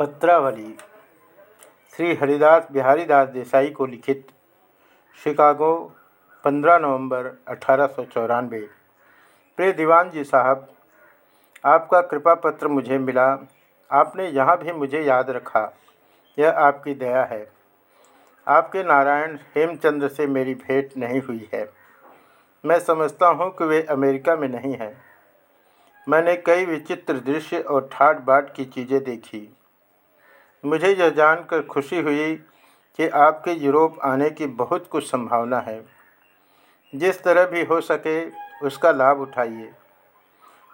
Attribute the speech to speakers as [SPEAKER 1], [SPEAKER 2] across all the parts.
[SPEAKER 1] पत्रावली, श्री हरिदास बिहारी दास देसाई को लिखित, शिकागो 15 नवंबर अठारह प्रे दीवान जी साहब, आपका कृपा पत्र मुझे मिला। आपने यहाँ भी मुझे याद रखा। यह आपकी दया है। आपके नारायण हेमचंद्र से मेरी भेंट नहीं हुई है। मैं समझता हूँ कि वे अमेरिका में नहीं हैं। मैंने कई विचित्र दृश्य और ठाट बाट की चीज़ें देखी। मुझे यह जानकर खुशी हुई कि आपके यूरोप आने की बहुत कुछ संभावना है। जिस तरह भी हो सके, उसका लाभ उठाइए।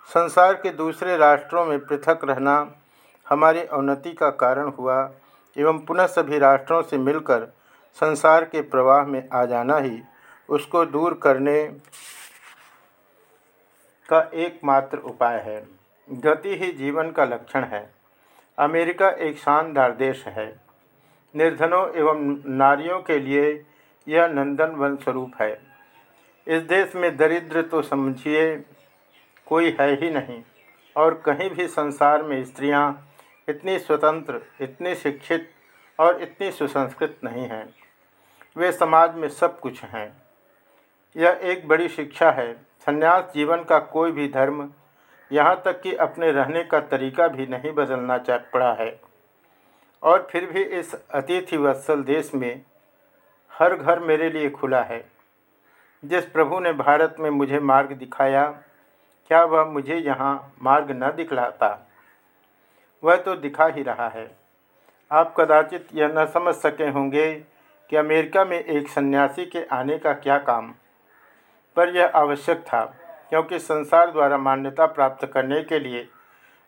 [SPEAKER 1] संसार के दूसरे राष्ट्रों में पृथक रहना हमारी अवनति का कारण हुआ, एवं पुनः सभी राष्ट्रों से मिलकर संसार के प्रवाह में आ जाना ही, उसको दूर करने का एकमात्र उपाय है। गति ही जीवन का लक्षण है। अमेरिका एक शानदार देश है। निर्धनों एवं नारियों के लिए यह नंदन वन स्वरूप है। इस देश में दरिद्र तो समझिए कोई है ही नहीं और कहीं भी संसार में स्त्रियाँ इतनी स्वतंत्र, इतनी शिक्षित और इतनी सुसंस्कृत नहीं हैं। वे समाज में सब कुछ हैं। यह एक बड़ी शिक्षा है। संन्यास जीवन का कोई भी धर्म यहाँ तक कि अपने रहने का तरीका भी नहीं बदलना चाह पड़ा है। और फिर भी इस अतिथि वत्सल देश में हर घर मेरे लिए खुला है। जिस प्रभु ने भारत में मुझे मार्ग दिखाया, क्या वह मुझे यहाँ मार्ग न दिखलाता? वह तो दिखा ही रहा है। आप कदाचित यह न समझ सके होंगे कि अमेरिका में एक सन्यासी के आने का क्या काम। पर यह आवश्यक था। क्योंकि संसार द्वारा मान्यता प्राप्त करने के लिए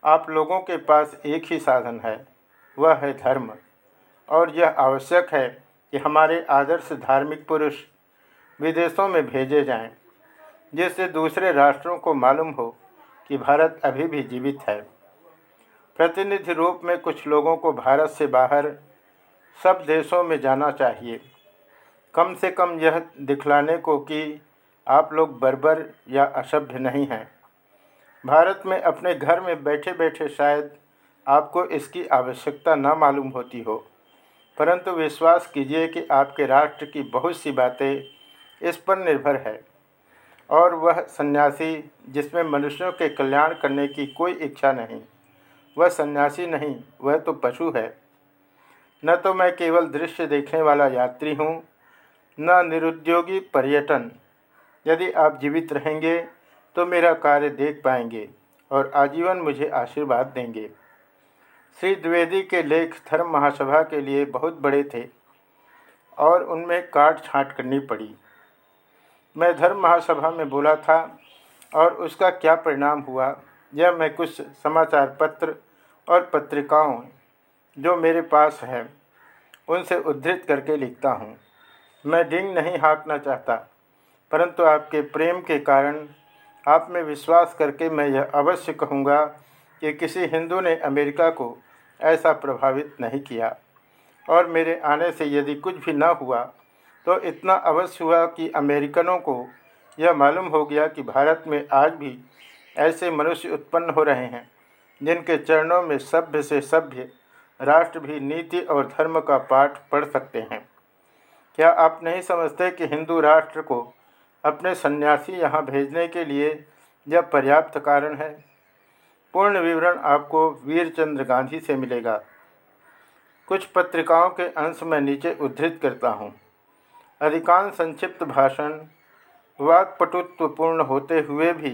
[SPEAKER 1] आप लोगों के पास एक ही साधन है वह है धर्म। और यह आवश्यक है कि हमारे आदर्श धार्मिक पुरुष विदेशों में भेजे जाएँ, जिससे दूसरे राष्ट्रों को मालूम हो कि भारत अभी भी जीवित है। प्रतिनिधि रूप में कुछ लोगों को भारत से बाहर सब देशों में जाना चाहिए। कम से कम यह दिखलाने को कि आप लोग बर्बर या असभ्य नहीं हैं। भारत में अपने घर में बैठे बैठे शायद आपको इसकी आवश्यकता न मालूम होती हो। परंतु विश्वास कीजिए कि आपके राष्ट्र की बहुत सी बातें इस पर निर्भर है। और वह सन्यासी जिसमें मनुष्यों के कल्याण करने की कोई इच्छा नहीं, वह सन्यासी नहीं, वह तो पशु है। न तो मैं केवल दृश्य देखने वाला यात्री हूँ, न निरुद्योगी पर्यटन। यदि आप जीवित रहेंगे तो मेरा कार्य देख पाएँगे और आजीवन मुझे आशीर्वाद देंगे। श्री द्विवेदी के लेख धर्म महासभा के लिए बहुत बड़े थे और उनमें काट छाँट करनी पड़ी। मैं धर्म महासभा में बोला था और उसका क्या परिणाम हुआ, यह मैं कुछ समाचार पत्र और पत्रिकाओं जो मेरे पास हैं, उनसे उद्धृत करके लिखता हूँ। मैं डिंग नहीं हाँकना चाहता। परंतु आपके प्रेम के कारण आप में विश्वास करके मैं यह अवश्य कहूँगा कि किसी हिंदू ने अमेरिका को ऐसा प्रभावित नहीं किया। और मेरे आने से यदि कुछ भी न हुआ तो इतना अवश्य हुआ कि अमेरिकनों को यह मालूम हो गया कि भारत में आज भी ऐसे मनुष्य उत्पन्न हो रहे हैं, जिनके चरणों में सभ्य से सभ्य राष्ट्र भी नीति और धर्म का पाठ पढ़ सकते हैं। क्या आप नहीं समझते कि हिंदू राष्ट्र को अपने सन्यासी यहाँ भेजने के लिए यह पर्याप्त कारण है। पूर्ण विवरण आपको वीरचंद्र गांधी से मिलेगा। कुछ पत्रिकाओं के अंश में नीचे उद्धृत करता हूँ। अधिकांश संक्षिप्त भाषण वाक्पटुत्वपूर्ण होते हुए भी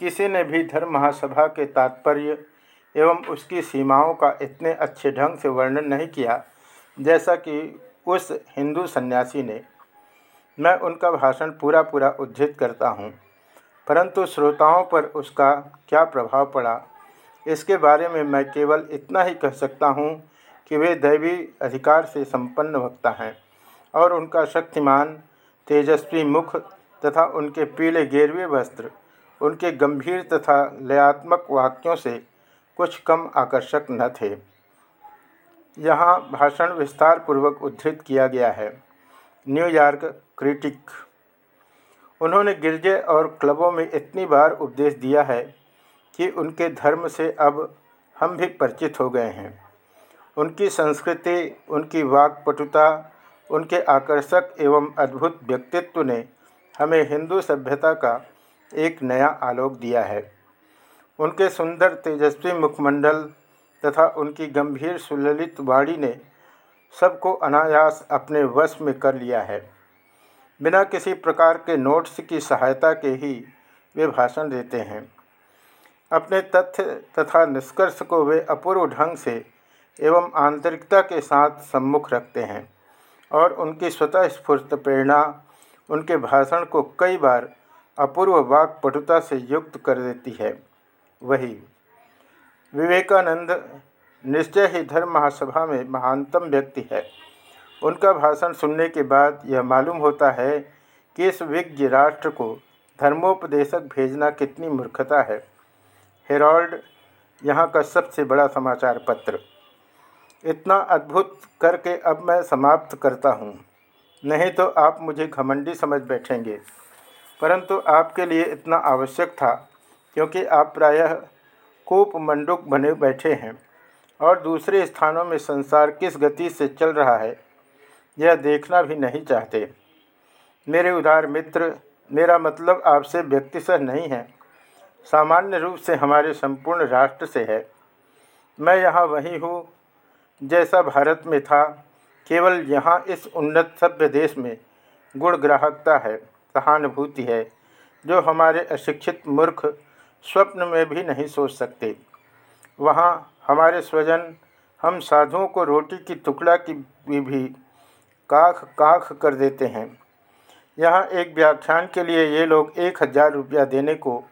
[SPEAKER 1] किसी ने भी धर्म महासभा के तात्पर्य एवं उसकी सीमाओं का इतने अच्छे ढंग से वर्णन नहीं किया, जैसा कि उस हिंदू सन्यासी ने मैं उनका भाषण पूरा पूरा उद्धृत करता हूँ। परंतु श्रोताओं पर उसका क्या प्रभाव पड़ा? इसके बारे में मैं केवल इतना ही कह सकता हूँ कि वे दैवी अधिकार से संपन्न वक्ता हैं और उनका शक्तिमान, तेजस्वी मुख तथा उनके पीले गेरवे वस्त्र, उनके गंभीर तथा लयात्मक वाक्यों से कुछ कम आकर्षक न थे। यहाँ भाषण विस्तार पूर्वक उद्धृत किया गया है। New York critic. उन्होंने गिरजे और क्लबों में इतनी बार उपदेश दिया है कि उनके धर्म से अब हम भी परिचित हो गए हैं। उनकी संस्कृति, उनकी वाक्पटुता, उनके आकर्षक एवं अद्भुत व्यक्तित्व ने हमें हिंदू सभ्यता का एक नया आलोक दिया है। उनके सुंदर तेजस्वी मुखमंडल तथा उनकी गंभीर सुललित वाणी ने सबको अनायास अपने वश में कर लिया है। बिना किसी प्रकार के नोट्स की सहायता के ही वे भाषण देते हैं। अपने तथ्य तथा निष्कर्ष को वे अपूर्व ढंग से एवं आंतरिकता के साथ सम्मुख रखते हैं और उनकी स्वतः स्फूर्त प्रेरणा, उनके भाषण को कई बार अपूर्व वाक पटुता से युक्त कर देती है। वही विवेकानंद निश्चय ही धर्म महासभा में महानतम व्यक्ति है। उनका भाषण सुनने के बाद यह मालूम होता है कि इस विज्ञ राष्ट्र को धर्मोपदेशक भेजना कितनी मूर्खता है। हेरोल्ड, यहाँ का सबसे बड़ा समाचार पत्र। इतना अद्भुत करके अब मैं समाप्त करता हूँ। नहीं तो आप मुझे घमंडी समझ बैठेंगे। परंतु आपके लिए इतना आवश्यक था, क्योंकि आप प्रायः कूप मंडुक बने बैठे हैं। और दूसरे स्थानों में संसार किस गति से चल रहा है? यह देखना भी नहीं चाहते। मेरे उदार मित्र, मेरा मतलब आपसे व्यक्तिशः नहीं है। सामान्य रूप से हमारे संपूर्ण राष्ट्र से है। मैं यहाँ वही हूँ जैसा भारत में था। केवल यहाँ इस उन्नत सभ्य देश में गुण ग्राहकता है, सहानुभूति है, जो हमारे अशिक्षित मूर्ख स्वप्न में भी नहीं सोच सकते। वहाँ हमारे स्वजन, हम साधुओं को रोटी की टुकड़ा की भी काख काख कर देते हैं। यहाँ एक व्याख्यान के लिए ये लोग एक हज़ार रुपया देने को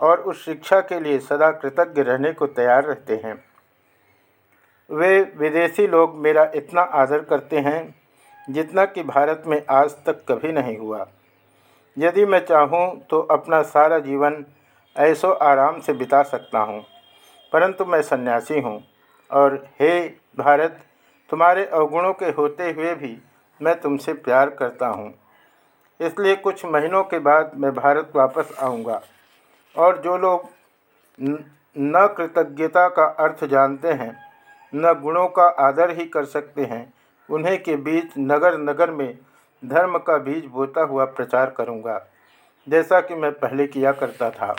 [SPEAKER 1] और उस शिक्षा के लिए सदा कृतज्ञ रहने को तैयार रहते हैं। वे विदेशी लोग मेरा इतना आदर करते हैं, जितना कि भारत में आज तक कभी नहीं हुआ। यदि मैं चाहूँ तो अपना सारा जीवन ऐसो आराम से बिता सकता हूँ, परंतु मैं सन्यासी हूँ। और हे भारत, तुम्हारे अवगुणों के होते हुए भी मैं तुमसे प्यार करता हूँ। इसलिए कुछ महीनों के बाद मैं भारत वापस आऊँगा। और जो लोग न कृतज्ञता का अर्थ जानते हैं, न गुणों का आदर ही कर सकते हैं, उन्हें के बीच नगर नगर में धर्म का बीज बोता हुआ प्रचार करूँगा। जैसा कि मैं पहले किया करता था।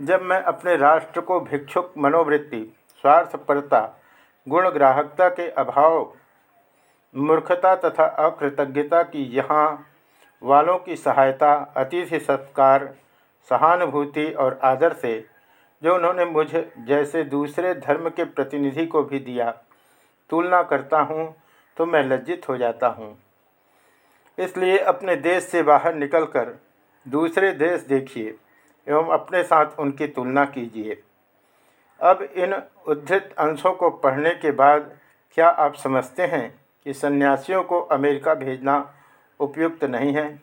[SPEAKER 1] जब मैं अपने राष्ट्र को भिक्षुक मनोवृत्ति, स्वार्थपरता, गुण ग्राहकता के अभाव मूर्खता तथा अकृतज्ञता की यहाँ वालों की सहायता अतिथि सत्कार, सहानुभूति और आदर से जो उन्होंने मुझे जैसे दूसरे धर्म के प्रतिनिधि को भी दिया, तुलना करता हूँ तो मैं लज्जित हो जाता हूँ। इसलिए अपने देश से बाहर निकलकर दूसरे देश देखिए एवं अपने साथ उनकी तुलना कीजिए। अब इन उद्धृत अंशों को पढ़ने के बाद क्या आप समझते हैं? कि सन्यासियों को अमेरिका भेजना उपयुक्त नहीं है।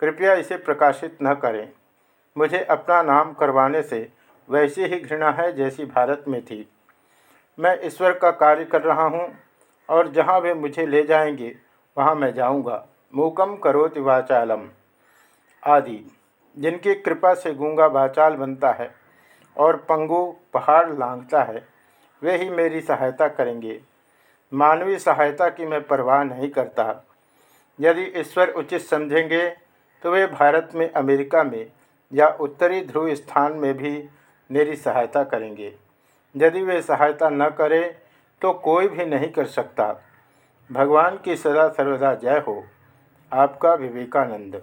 [SPEAKER 1] कृपया इसे प्रकाशित न करें। मुझे अपना नाम करवाने से वैसी ही घृणा है जैसी भारत में थी। मैं ईश्वर का कार्य कर रहा हूँ और जहाँ वे मुझे ले जाएँगे, वहाँ मैं जाऊँगा। मूकम करोति वाचालम। आदि। जिनकी कृपा से गूँगा वाचाल बनता है और पंगु पहाड़ लांघता है, वे ही मेरी सहायता करेंगे। मानवीय सहायता की मैं परवाह नहीं करता। यदि ईश्वर उचित समझेंगे तो वे भारत में, अमेरिका में या उत्तरी ध्रुव स्थान में भी मेरी सहायता करेंगे। यदि वे सहायता न करें तो कोई भी नहीं कर सकता। भगवान की सदा सर्वदा जय हो। आपका विवेकानंद।